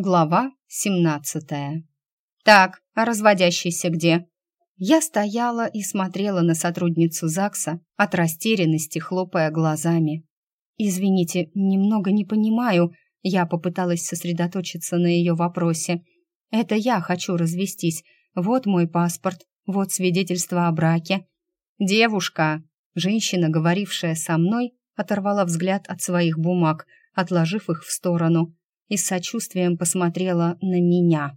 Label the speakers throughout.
Speaker 1: Глава семнадцатая. «Так, а разводящийся где?» Я стояла и смотрела на сотрудницу ЗАГСа, от растерянности хлопая глазами. «Извините, немного не понимаю», я попыталась сосредоточиться на ее вопросе. «Это я хочу развестись. Вот мой паспорт, вот свидетельство о браке». «Девушка!» Женщина, говорившая со мной, оторвала взгляд от своих бумаг, отложив их в сторону и с сочувствием посмотрела на меня.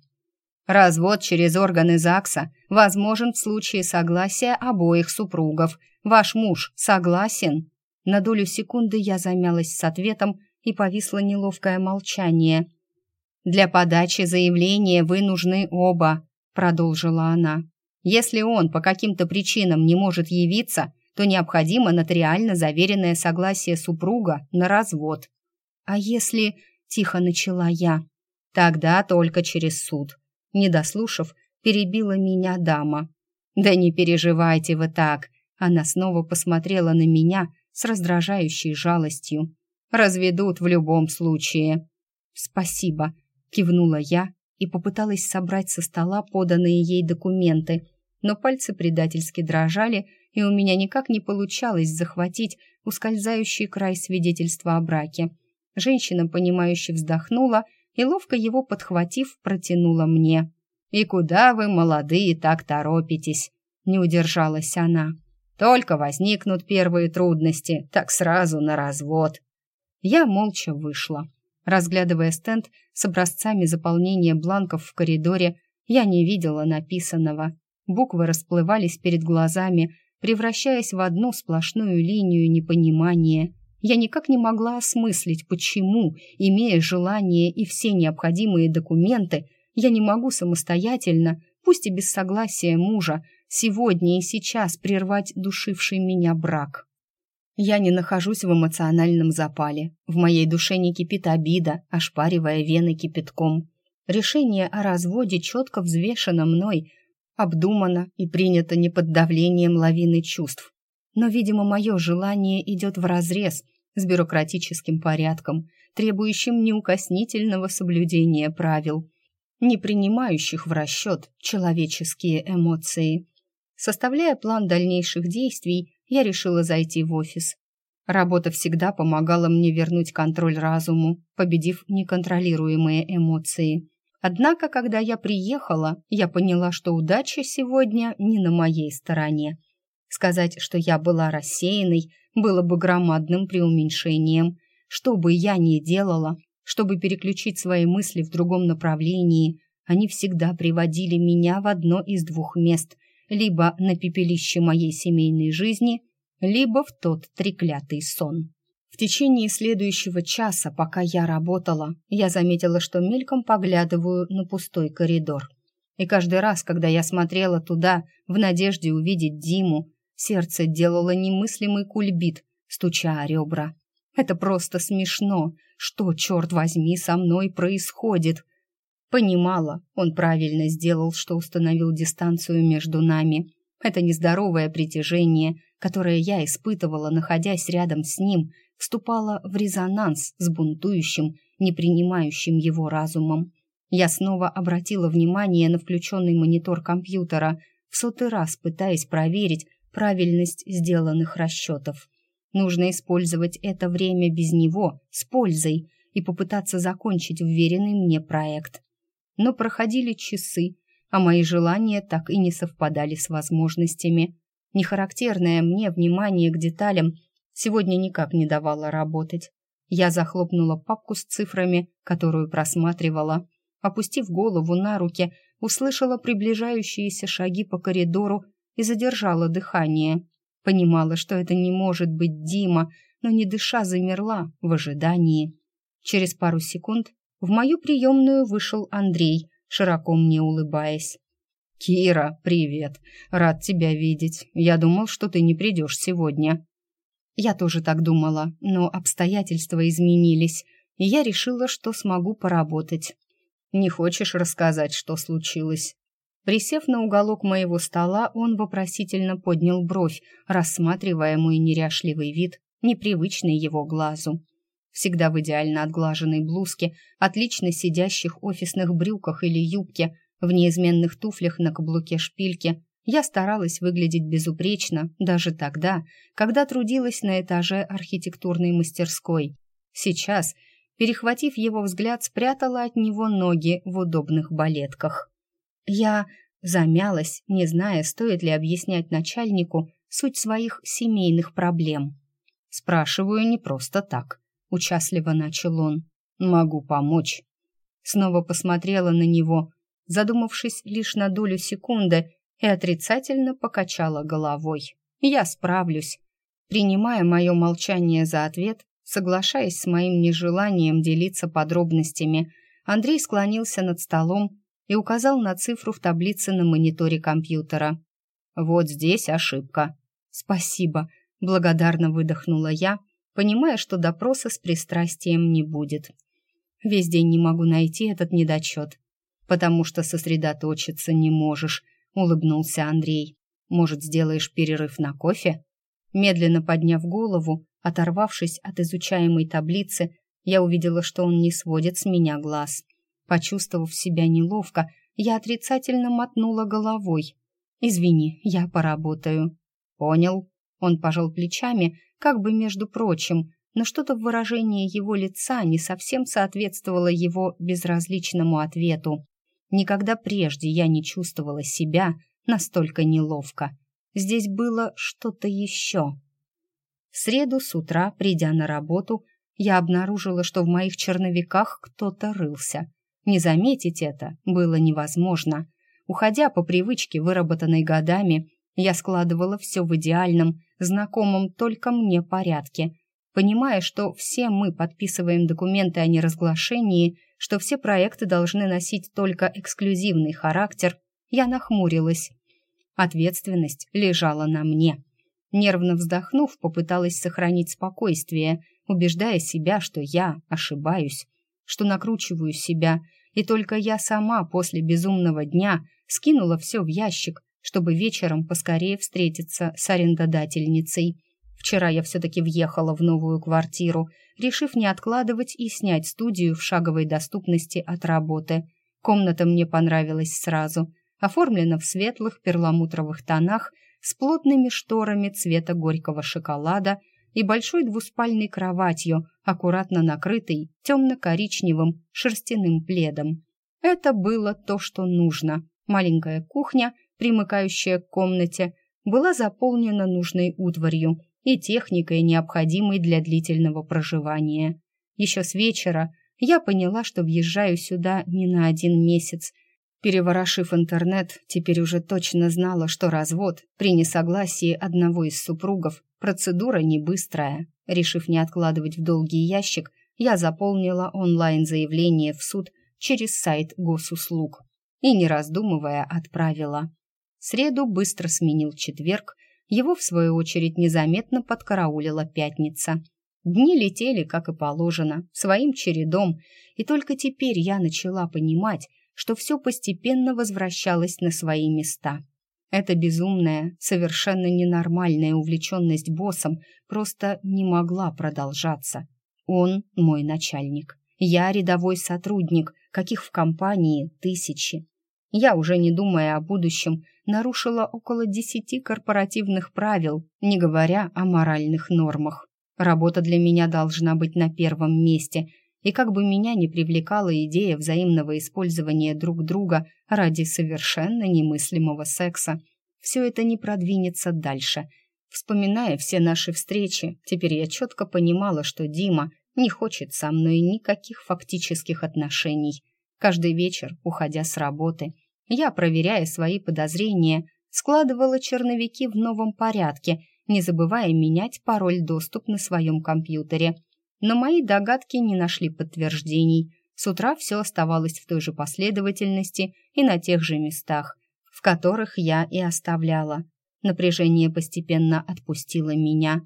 Speaker 1: Развод через органы ЗАГСа возможен в случае согласия обоих супругов. Ваш муж согласен? На долю секунды я замялась с ответом, и повисло неловкое молчание. «Для подачи заявления вы нужны оба», — продолжила она. «Если он по каким-то причинам не может явиться, то необходимо нотариально заверенное согласие супруга на развод. А если тихо начала я. Тогда только через суд. Не дослушав, перебила меня дама. Да не переживайте вы так. Она снова посмотрела на меня с раздражающей жалостью. Разведут в любом случае. Спасибо, кивнула я и попыталась собрать со стола поданные ей документы, но пальцы предательски дрожали, и у меня никак не получалось захватить ускользающий край свидетельства о браке. Женщина, понимающе вздохнула и, ловко его подхватив, протянула мне. «И куда вы, молодые, так торопитесь?» Не удержалась она. «Только возникнут первые трудности, так сразу на развод». Я молча вышла. Разглядывая стенд с образцами заполнения бланков в коридоре, я не видела написанного. Буквы расплывались перед глазами, превращаясь в одну сплошную линию непонимания. Я никак не могла осмыслить, почему, имея желание и все необходимые документы, я не могу самостоятельно, пусть и без согласия мужа, сегодня и сейчас прервать душивший меня брак. Я не нахожусь в эмоциональном запале. В моей душе не кипит обида, ошпаривая вены кипятком. Решение о разводе четко взвешено мной, обдумано и принято не под давлением лавины чувств. Но, видимо, мое желание идет вразрез с бюрократическим порядком, требующим неукоснительного соблюдения правил, не принимающих в расчет человеческие эмоции. Составляя план дальнейших действий, я решила зайти в офис. Работа всегда помогала мне вернуть контроль разуму, победив неконтролируемые эмоции. Однако, когда я приехала, я поняла, что удача сегодня не на моей стороне. Сказать, что я была рассеянной, было бы громадным преуменьшением. Что бы я ни делала, чтобы переключить свои мысли в другом направлении, они всегда приводили меня в одно из двух мест, либо на пепелище моей семейной жизни, либо в тот треклятый сон. В течение следующего часа, пока я работала, я заметила, что мельком поглядываю на пустой коридор. И каждый раз, когда я смотрела туда, в надежде увидеть Диму, Сердце делало немыслимый кульбит, стуча о ребра. Это просто смешно. Что, черт возьми, со мной происходит? Понимала, он правильно сделал, что установил дистанцию между нами. Это нездоровое притяжение, которое я испытывала, находясь рядом с ним, вступало в резонанс с бунтующим, не принимающим его разумом. Я снова обратила внимание на включенный монитор компьютера, в сотый раз пытаясь проверить, правильность сделанных расчетов. Нужно использовать это время без него, с пользой, и попытаться закончить уверенный мне проект. Но проходили часы, а мои желания так и не совпадали с возможностями. Нехарактерное мне внимание к деталям сегодня никак не давало работать. Я захлопнула папку с цифрами, которую просматривала. Опустив голову на руки, услышала приближающиеся шаги по коридору и задержала дыхание. Понимала, что это не может быть Дима, но не дыша замерла в ожидании. Через пару секунд в мою приемную вышел Андрей, широко мне улыбаясь. «Кира, привет! Рад тебя видеть. Я думал, что ты не придешь сегодня». Я тоже так думала, но обстоятельства изменились, и я решила, что смогу поработать. «Не хочешь рассказать, что случилось?» Присев на уголок моего стола, он вопросительно поднял бровь, рассматривая мой неряшливый вид, непривычный его глазу. всегда в идеально отглаженной блузке, отлично сидящих офисных брюках или юбке, в неизменных туфлях на каблуке шпильки, я старалась выглядеть безупречно даже тогда, когда трудилась на этаже архитектурной мастерской. Сейчас, перехватив его взгляд, спрятала от него ноги в удобных балетках. Я замялась, не зная, стоит ли объяснять начальнику суть своих семейных проблем. Спрашиваю не просто так, участливо начал он. Могу помочь. Снова посмотрела на него, задумавшись лишь на долю секунды, и отрицательно покачала головой. «Я справлюсь». Принимая мое молчание за ответ, соглашаясь с моим нежеланием делиться подробностями, Андрей склонился над столом и указал на цифру в таблице на мониторе компьютера. «Вот здесь ошибка». «Спасибо», — благодарно выдохнула я, понимая, что допроса с пристрастием не будет. Весь день не могу найти этот недочет, потому что сосредоточиться не можешь, улыбнулся Андрей. Может, сделаешь перерыв на кофе? Медленно подняв голову, оторвавшись от изучаемой таблицы, я увидела, что он не сводит с меня глаз. Почувствовав себя неловко, я отрицательно мотнула головой. «Извини, я поработаю». «Понял». Он пожал плечами, как бы между прочим, но что-то в выражении его лица не совсем соответствовало его безразличному ответу. Никогда прежде я не чувствовала себя настолько неловко. Здесь было что-то еще. В среду с утра, придя на работу, я обнаружила, что в моих черновиках кто-то рылся. Не заметить это было невозможно. Уходя по привычке, выработанной годами, я складывала все в идеальном, знакомом только мне порядке, понимая, что все мы подписываем документы о неразглашении – что все проекты должны носить только эксклюзивный характер, я нахмурилась. Ответственность лежала на мне. Нервно вздохнув, попыталась сохранить спокойствие, убеждая себя, что я ошибаюсь, что накручиваю себя, и только я сама после безумного дня скинула все в ящик, чтобы вечером поскорее встретиться с арендодательницей. Вчера я все-таки въехала в новую квартиру, решив не откладывать и снять студию в шаговой доступности от работы. Комната мне понравилась сразу. Оформлена в светлых перламутровых тонах с плотными шторами цвета горького шоколада и большой двуспальной кроватью, аккуратно накрытой темно-коричневым шерстяным пледом. Это было то, что нужно. Маленькая кухня, примыкающая к комнате, была заполнена нужной утварью – и техникой, необходимой для длительного проживания. Еще с вечера я поняла, что въезжаю сюда не на один месяц. Переворошив интернет, теперь уже точно знала, что развод при несогласии одного из супругов процедура не быстрая. Решив не откладывать в долгий ящик, я заполнила онлайн-заявление в суд через сайт госуслуг и, не раздумывая, отправила. Среду быстро сменил четверг, его, в свою очередь, незаметно подкараулила пятница. Дни летели, как и положено, своим чередом, и только теперь я начала понимать, что все постепенно возвращалось на свои места. Эта безумная, совершенно ненормальная увлеченность боссом просто не могла продолжаться. Он мой начальник. Я рядовой сотрудник, каких в компании тысячи. Я, уже не думая о будущем, нарушила около десяти корпоративных правил, не говоря о моральных нормах. Работа для меня должна быть на первом месте, и как бы меня не привлекала идея взаимного использования друг друга ради совершенно немыслимого секса, все это не продвинется дальше. Вспоминая все наши встречи, теперь я четко понимала, что Дима не хочет со мной никаких фактических отношений. Каждый вечер, уходя с работы, я, проверяя свои подозрения, складывала черновики в новом порядке, не забывая менять пароль доступ на своем компьютере. Но мои догадки не нашли подтверждений. С утра все оставалось в той же последовательности и на тех же местах, в которых я и оставляла. Напряжение постепенно отпустило меня.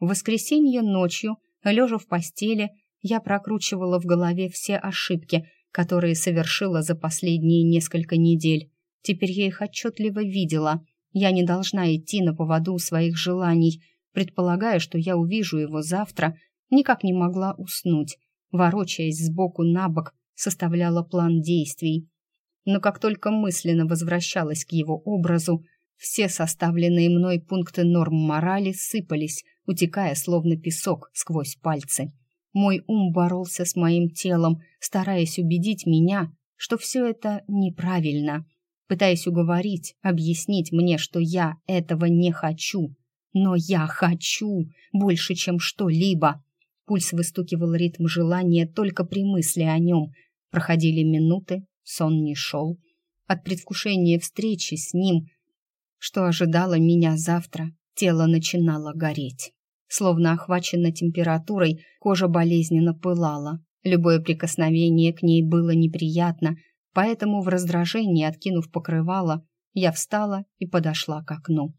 Speaker 1: В воскресенье ночью, лежа в постели, я прокручивала в голове все ошибки, которые совершила за последние несколько недель. Теперь я их отчетливо видела. Я не должна идти на поводу своих желаний, предполагая, что я увижу его завтра, никак не могла уснуть, ворочаясь сбоку на бок, составляла план действий. Но как только мысленно возвращалась к его образу, все составленные мной пункты норм морали сыпались, утекая словно песок сквозь пальцы. Мой ум боролся с моим телом, стараясь убедить меня, что все это неправильно, пытаясь уговорить, объяснить мне, что я этого не хочу. Но я хочу больше, чем что-либо. Пульс выстукивал ритм желания только при мысли о нем. Проходили минуты, сон не шел. От предвкушения встречи с ним, что ожидало меня завтра, тело начинало гореть. Словно охвачена температурой, кожа болезненно пылала. Любое прикосновение к ней было неприятно, поэтому в раздражении, откинув покрывало, я встала и подошла к окну.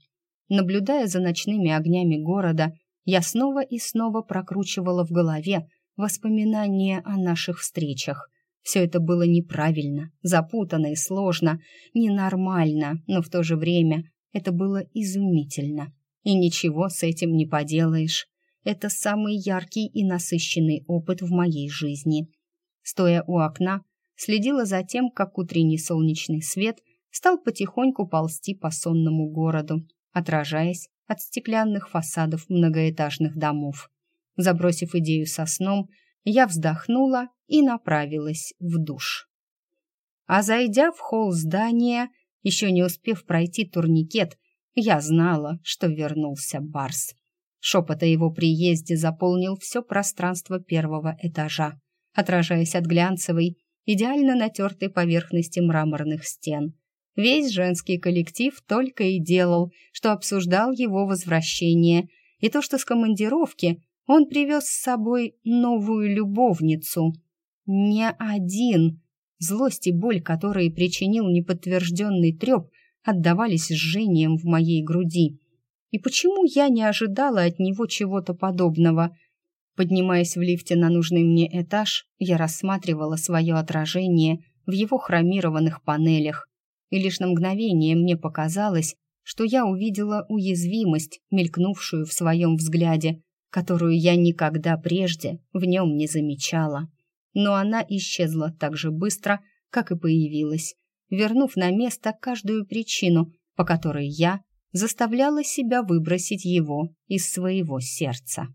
Speaker 1: Наблюдая за ночными огнями города, я снова и снова прокручивала в голове воспоминания о наших встречах. Все это было неправильно, запутанно и сложно, ненормально, но в то же время это было изумительно. И ничего с этим не поделаешь. Это самый яркий и насыщенный опыт в моей жизни. Стоя у окна, следила за тем, как утренний солнечный свет стал потихоньку ползти по сонному городу, отражаясь от стеклянных фасадов многоэтажных домов. Забросив идею со сном, я вздохнула и направилась в душ. А зайдя в холл здания, еще не успев пройти турникет, я знала, что вернулся Барс. Шепот о его приезде заполнил все пространство первого этажа, отражаясь от глянцевой, идеально натертой поверхности мраморных стен. Весь женский коллектив только и делал, что обсуждал его возвращение, и то, что с командировки он привез с собой новую любовницу. Не один. Злость и боль, которые причинил неподтвержденный треп, отдавались жжением в моей груди. И почему я не ожидала от него чего-то подобного? Поднимаясь в лифте на нужный мне этаж, я рассматривала свое отражение в его хромированных панелях. И лишь на мгновение мне показалось, что я увидела уязвимость, мелькнувшую в своем взгляде, которую я никогда прежде в нем не замечала. Но она исчезла так же быстро, как и появилась, вернув на место каждую причину, по которой я заставляла себя выбросить его из своего сердца.